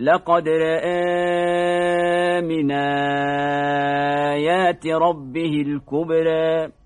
لقد رأى من آيات ربه الكبرى.